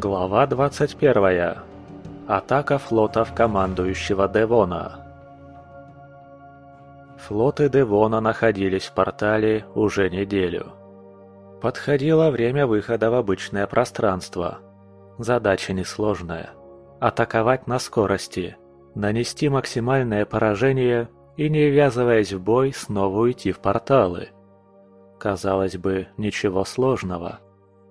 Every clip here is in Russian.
Глава 21. Атака флотов командующего Девона. Флоты Девона находились в портале уже неделю. Подходило время выхода в обычное пространство. Задача несложная. Атаковать на скорости, нанести максимальное поражение и, не ввязываясь в бой, снова уйти в порталы. Казалось бы, ничего сложного –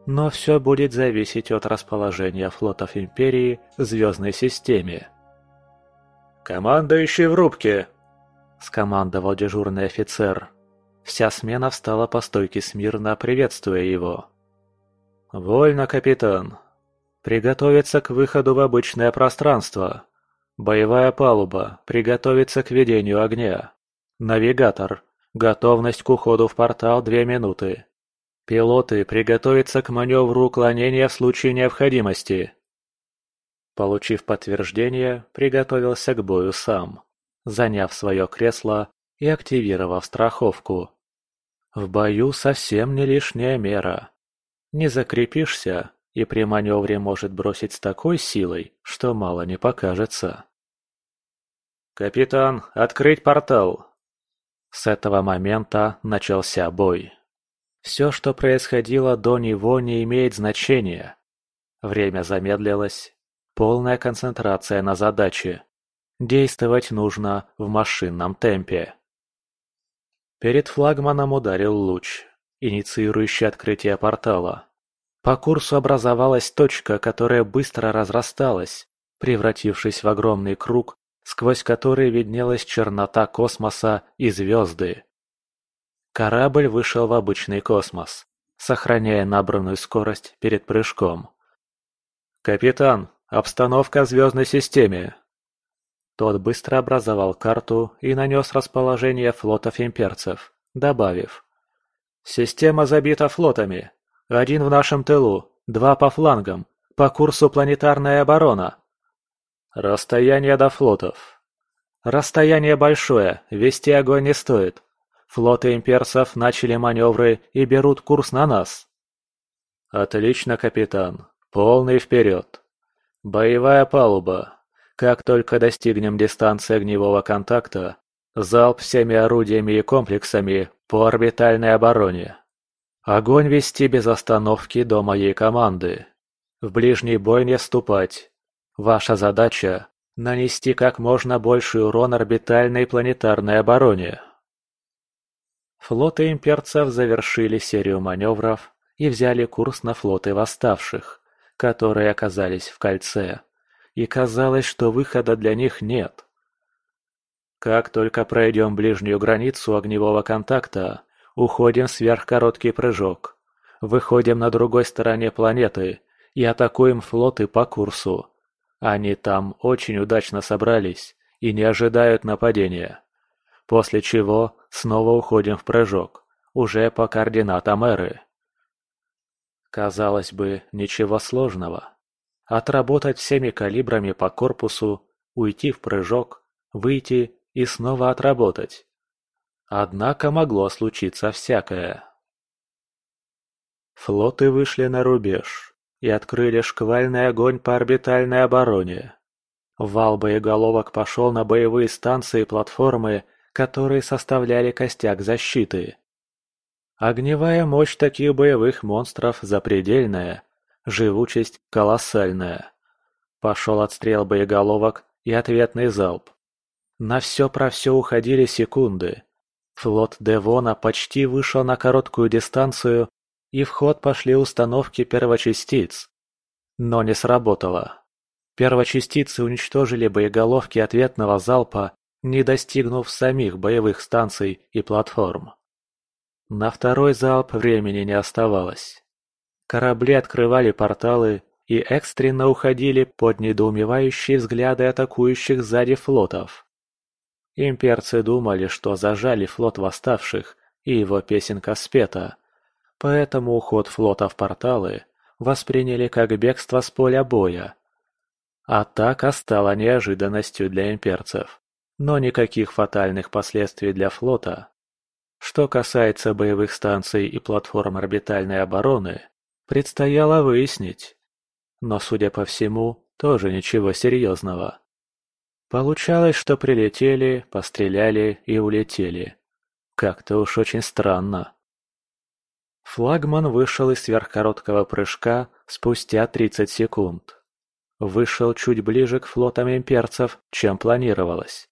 но все будет зависеть от расположения флотов Империи в звездной системе. «Командующий в рубке!» – скомандовал дежурный офицер. Вся смена встала по стойке смирно, приветствуя его. «Вольно, капитан. Приготовиться к выходу в обычное пространство. Боевая палуба. Приготовиться к ведению огня. Навигатор. Готовность к уходу в портал две минуты. Пилоты приготовиться к маневру уклонения в случае необходимости. Получив подтверждение, приготовился к бою сам, заняв свое кресло и активировав страховку. В бою совсем не лишняя мера. Не закрепишься, и при маневре может бросить с такой силой, что мало не покажется. «Капитан, открыть портал!» С этого момента начался бой. Все, что происходило до него, не имеет значения. Время замедлилось. Полная концентрация на задаче. Действовать нужно в машинном темпе. Перед флагманом ударил луч, инициирующий открытие портала. По курсу образовалась точка, которая быстро разрасталась, превратившись в огромный круг, сквозь который виднелась чернота космоса и звезды. Корабль вышел в обычный космос, сохраняя набранную скорость перед прыжком. «Капитан, обстановка в звездной системе!» Тот быстро образовал карту и нанес расположение флотов имперцев, добавив. «Система забита флотами. Один в нашем тылу, два по флангам, по курсу планетарная оборона». «Расстояние до флотов». «Расстояние большое, вести огонь не стоит. Флоты имперцев начали маневры и берут курс на нас. Отлично, капитан. Полный вперед. Боевая палуба. Как только достигнем дистанции огневого контакта, залп всеми орудиями и комплексами по орбитальной обороне. Огонь вести без остановки до моей команды. В ближний бой не вступать. Ваша задача – нанести как можно больший урон орбитальной планетарной обороне. Флоты имперцев завершили серию маневров и взяли курс на флоты восставших, которые оказались в кольце, и казалось, что выхода для них нет. Как только пройдем ближнюю границу огневого контакта, уходим в сверхкороткий прыжок, выходим на другой стороне планеты и атакуем флоты по курсу. Они там очень удачно собрались и не ожидают нападения. После чего снова уходим в прыжок, уже по координатам эры. Казалось бы, ничего сложного. Отработать всеми калибрами по корпусу, уйти в прыжок, выйти и снова отработать. Однако могло случиться всякое. Флоты вышли на рубеж и открыли шквальный огонь по орбитальной обороне. Вал боеголовок пошел на боевые станции и платформы которые составляли костяк защиты. Огневая мощь таких боевых монстров запредельная, живучесть колоссальная. Пошел отстрел боеголовок и ответный залп. На все про все уходили секунды. Флот Девона почти вышел на короткую дистанцию, и в ход пошли установки первочастиц. Но не сработало. Первочастицы уничтожили боеголовки ответного залпа не достигнув самих боевых станций и платформ. На второй залп времени не оставалось. Корабли открывали порталы и экстренно уходили под недоумевающие взгляды атакующих сзади флотов. Имперцы думали, что зажали флот восставших, и его песенка спета, поэтому уход флота в порталы восприняли как бегство с поля боя. Атака стала неожиданностью для имперцев но никаких фатальных последствий для флота. Что касается боевых станций и платформ орбитальной обороны, предстояло выяснить. но, судя по всему, тоже ничего серьезного. Получалось, что прилетели, постреляли и улетели. Как-то уж очень странно. Флагман вышел из сверхкороткого прыжка спустя 30 секунд. Вышел чуть ближе к флотам имперцев, чем планировалось.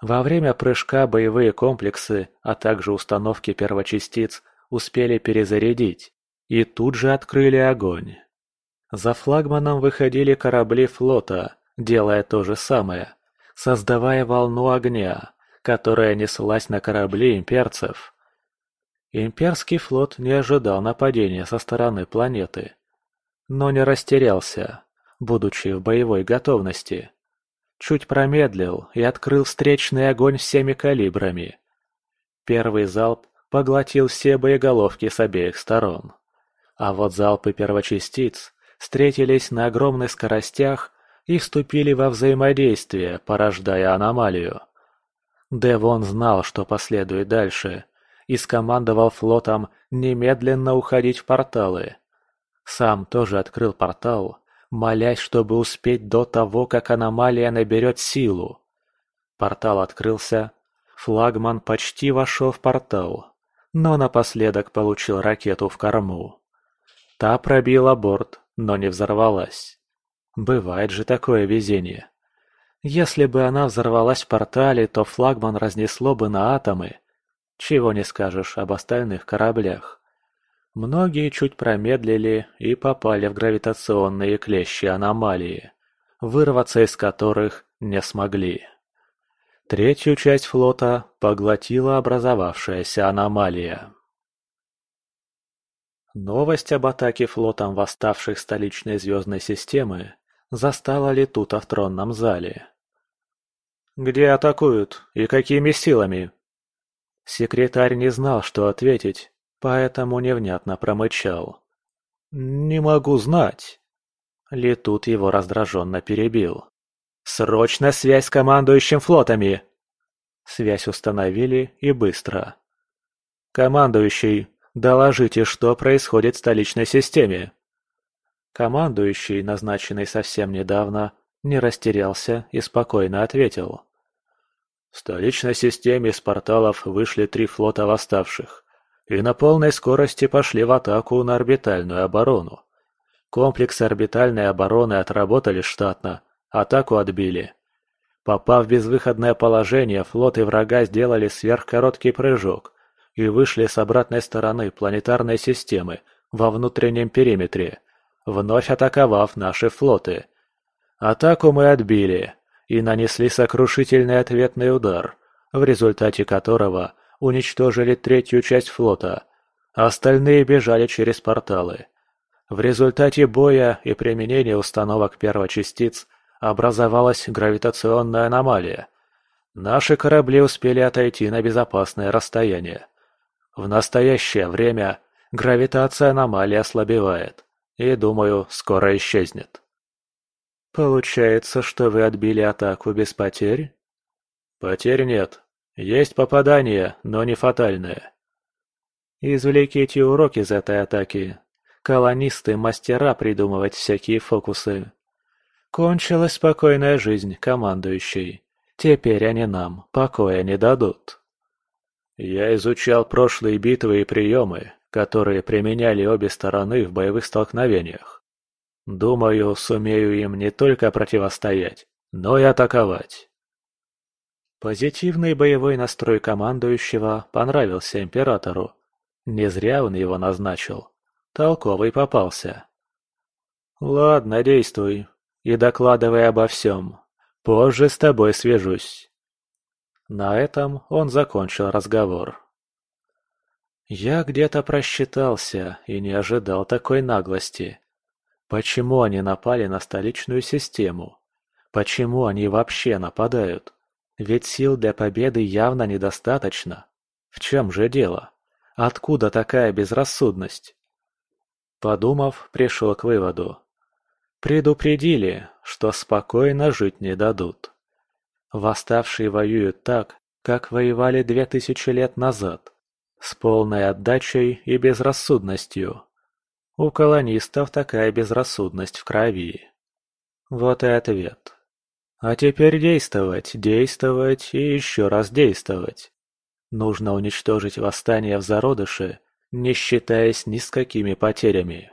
Во время прыжка боевые комплексы, а также установки первочастиц успели перезарядить и тут же открыли огонь. За флагманом выходили корабли флота, делая то же самое, создавая волну огня, которая неслась на корабли имперцев. Имперский флот не ожидал нападения со стороны планеты, но не растерялся, будучи в боевой готовности. Чуть промедлил и открыл встречный огонь всеми калибрами. Первый залп поглотил все боеголовки с обеих сторон. А вот залпы первочастиц встретились на огромных скоростях и вступили во взаимодействие, порождая аномалию. Девон знал, что последует дальше, и скомандовал флотом немедленно уходить в порталы. Сам тоже открыл портал, молясь, чтобы успеть до того, как аномалия наберет силу. Портал открылся, флагман почти вошел в портал, но напоследок получил ракету в корму. Та пробила борт, но не взорвалась. Бывает же такое везение. Если бы она взорвалась в портале, то флагман разнесло бы на атомы. Чего не скажешь об остальных кораблях. Многие чуть промедлили и попали в гравитационные клещи аномалии, вырваться из которых не смогли. Третью часть флота поглотила образовавшаяся аномалия. Новость об атаке флотом восставших столичной звездной системы застала Летута в тронном зале. «Где атакуют и какими силами?» Секретарь не знал, что ответить, поэтому невнятно промычал. «Не могу знать». Летут его раздраженно перебил. «Срочно связь с командующим флотами!» Связь установили и быстро. «Командующий, доложите, что происходит в столичной системе!» Командующий, назначенный совсем недавно, не растерялся и спокойно ответил. В столичной системе из порталов вышли три флота восставших и на полной скорости пошли в атаку на орбитальную оборону. Комплексы орбитальной обороны отработали штатно, Атаку отбили. Попав в безвыходное положение, флоты врага сделали сверхкороткий прыжок и вышли с обратной стороны планетарной системы во внутреннем периметре, вновь атаковав наши флоты. Атаку мы отбили и нанесли сокрушительный ответный удар, в результате которого уничтожили третью часть флота, а остальные бежали через порталы. В результате боя и применения установок первочастиц образовалась гравитационная аномалия. Наши корабли успели отойти на безопасное расстояние. В настоящее время гравитация аномалии ослабевает и, думаю, скоро исчезнет. Получается, что вы отбили атаку без потерь? Потерь нет. Есть попадания, но не фатальные. Извлеките урок из этой атаки. Колонисты – мастера придумывать всякие фокусы. Кончилась спокойная жизнь командующей. Теперь они нам покоя не дадут. Я изучал прошлые битвы и приемы, которые применяли обе стороны в боевых столкновениях. Думаю, сумею им не только противостоять, но и атаковать. Позитивный боевой настрой командующего понравился императору. Не зря он его назначил. Толковый попался. «Ладно, действуй. И докладывай обо всем. Позже с тобой свяжусь». На этом он закончил разговор. Я где-то просчитался и не ожидал такой наглости. Почему они напали на столичную систему? Почему они вообще нападают? Ведь сил для победы явно недостаточно. В чем же дело? Откуда такая безрассудность? Подумав, пришел к выводу. Предупредили, что спокойно жить не дадут. Восставшие воюют так, как воевали две тысячи лет назад, с полной отдачей и безрассудностью. У колонистов такая безрассудность в крови. Вот и ответ. А теперь действовать, действовать и еще раз действовать. Нужно уничтожить восстание в зародыше, не считаясь ни с какими потерями.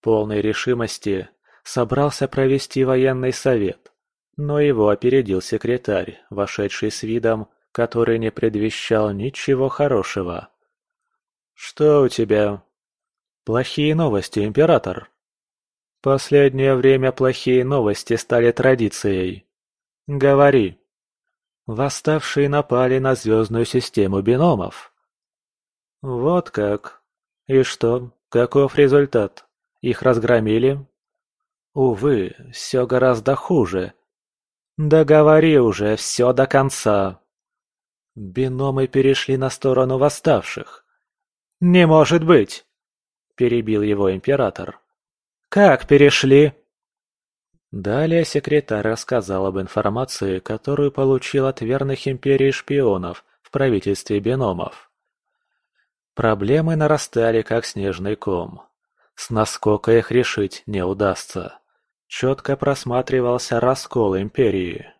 Полной решимости собрался провести военный совет, но его опередил секретарь, вошедший с видом, который не предвещал ничего хорошего. «Что у тебя?» «Плохие новости, император». «Последнее время плохие новости стали традицией. Говори». Восставшие напали на звездную систему биномов. Вот как. И что, каков результат? Их разгромили? Увы, все гораздо хуже. Да уже, все до конца. Биномы перешли на сторону восставших. «Не может быть!» – перебил его император. «Как перешли?» Далее секретарь рассказал об информации, которую получил от верных империи шпионов в правительстве биномов. Проблемы нарастали, как снежный ком. С наскока их решить не удастся. Четко просматривался раскол империи.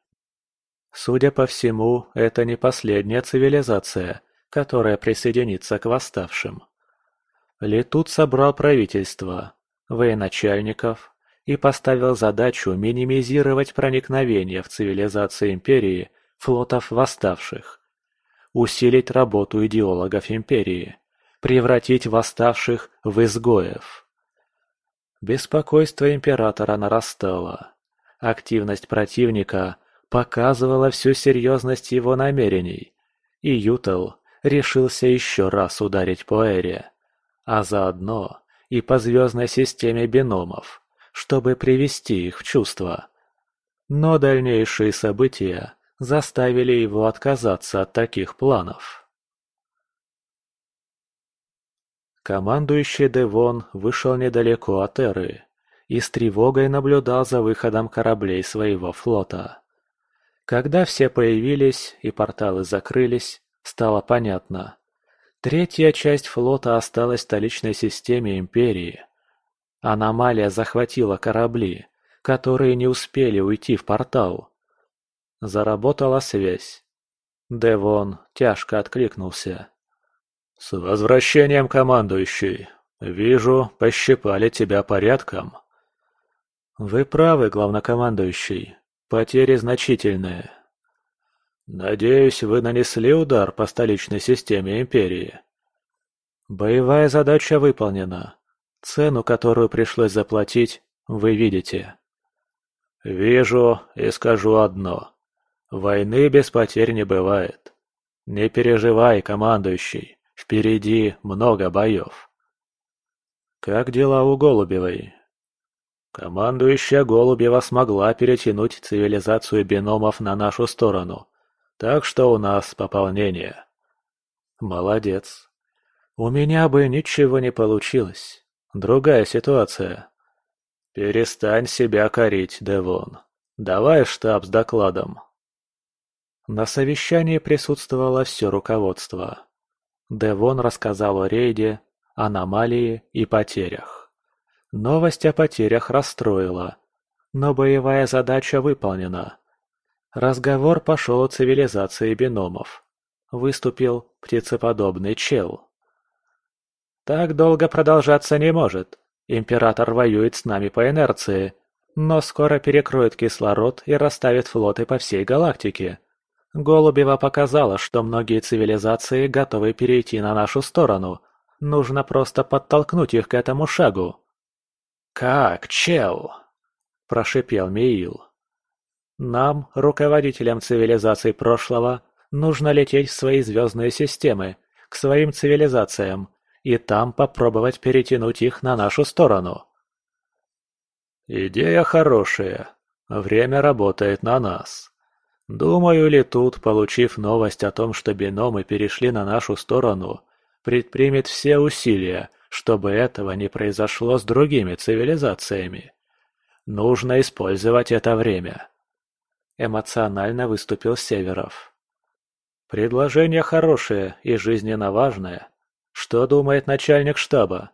Судя по всему, это не последняя цивилизация, которая присоединится к восставшим. Летут собрал правительство, военачальников, и поставил задачу минимизировать проникновение в цивилизацию Империи флотов восставших, усилить работу идеологов Империи, превратить восставших в изгоев. Беспокойство Императора нарастало. Активность противника показывала всю серьезность его намерений, и Ютел решился еще раз ударить по Эре, а заодно и по звездной системе биномов, чтобы привести их в чувство. Но дальнейшие события заставили его отказаться от таких планов. Командующий Девон вышел недалеко от Эры и с тревогой наблюдал за выходом кораблей своего флота. Когда все появились и порталы закрылись, стало понятно. Третья часть флота осталась в столичной системе Империи. Аномалия захватила корабли, которые не успели уйти в портал. Заработала связь. Девон тяжко откликнулся. «С возвращением, командующий! Вижу, пощипали тебя порядком». «Вы правы, главнокомандующий. Потери значительные». «Надеюсь, вы нанесли удар по столичной системе Империи?» «Боевая задача выполнена. Цену, которую пришлось заплатить, вы видите. Вижу и скажу одно. Войны без потерь не бывает. Не переживай, командующий, впереди много боев. Как дела у Голубевой? Командующая Голубева смогла перетянуть цивилизацию биномов на нашу сторону, так что у нас пополнение. Молодец. У меня бы ничего не получилось. Другая ситуация. Перестань себя корить, Девон. Давай штаб с докладом. На совещании присутствовало все руководство. Девон рассказал о рейде, аномалии и потерях. Новость о потерях расстроила, но боевая задача выполнена. Разговор пошел о цивилизации биномов. Выступил птицеподобный чел. Так долго продолжаться не может. Император воюет с нами по инерции, но скоро перекроет кислород и расставит флоты по всей галактике. Голубева показала, что многие цивилизации готовы перейти на нашу сторону. Нужно просто подтолкнуть их к этому шагу. «Как, чел?» – прошипел Миил. «Нам, руководителям цивилизаций прошлого, нужно лететь в свои звездные системы, к своим цивилизациям, и там попробовать перетянуть их на нашу сторону. Идея хорошая. Время работает на нас. Думаю, ли тут, получив новость о том, что биномы перешли на нашу сторону, предпримет все усилия, чтобы этого не произошло с другими цивилизациями. Нужно использовать это время. Эмоционально выступил Северов. Предложение хорошее и жизненно важное, что думает начальник штаба?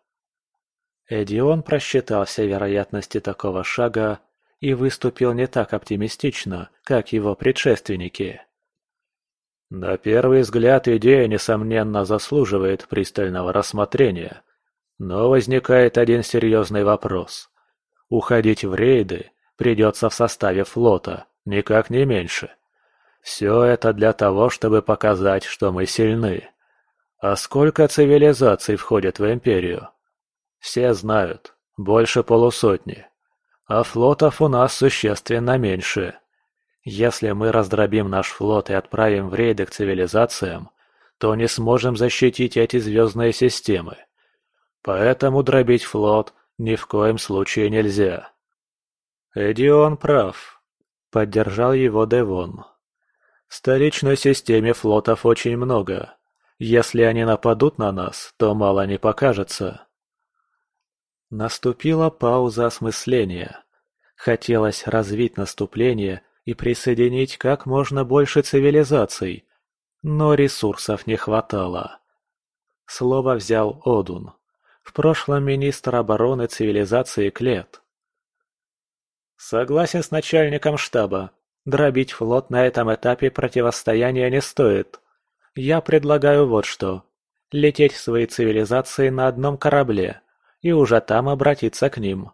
Эдион просчитал все вероятности такого шага и выступил не так оптимистично, как его предшественники. На первый взгляд идея, несомненно, заслуживает пристального рассмотрения. Но возникает один серьезный вопрос. Уходить в рейды придется в составе флота, никак не меньше. Все это для того, чтобы показать, что мы сильны. А сколько цивилизаций входит в Империю? Все знают, больше полусотни. А флотов у нас существенно меньше. Если мы раздробим наш флот и отправим в рейды к цивилизациям, то не сможем защитить эти звездные системы. Поэтому дробить флот ни в коем случае нельзя. Эдион прав. Поддержал его Девон. В столичной системе флотов очень много. Если они нападут на нас, то мало не покажется. Наступила пауза осмысления. Хотелось развить наступление и присоединить как можно больше цивилизаций, но ресурсов не хватало. Слово взял Одун, в прошлом министр обороны цивилизации Клет. Согласен с начальником штаба. Дробить флот на этом этапе противостояния не стоит. Я предлагаю вот что. Лететь в свои цивилизации на одном корабле и уже там обратиться к ним.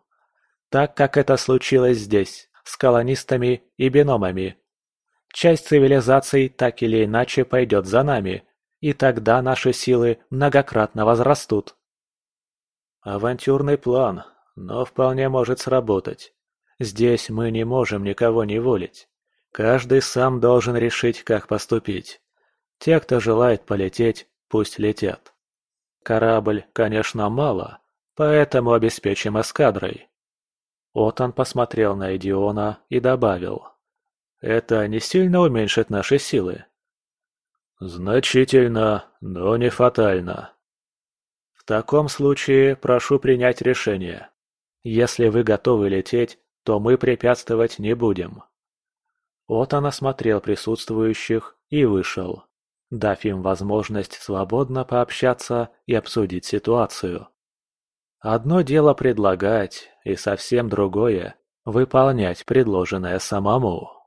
Так как это случилось здесь с колонистами и биномами. Часть цивилизаций так или иначе пойдет за нами, и тогда наши силы многократно возрастут. Авантюрный план, но вполне может сработать. Здесь мы не можем никого не волить. Каждый сам должен решить, как поступить. Те, кто желает полететь, пусть летят. Корабль, конечно, мало, поэтому обеспечим эскадрой. Отан посмотрел на Эдиона и добавил. «Это не сильно уменьшит наши силы?» «Значительно, но не фатально». «В таком случае прошу принять решение. Если вы готовы лететь, то мы препятствовать не будем». Отан осмотрел присутствующих и вышел, дав им возможность свободно пообщаться и обсудить ситуацию. Одно дело предлагать, и совсем другое – выполнять предложенное самому.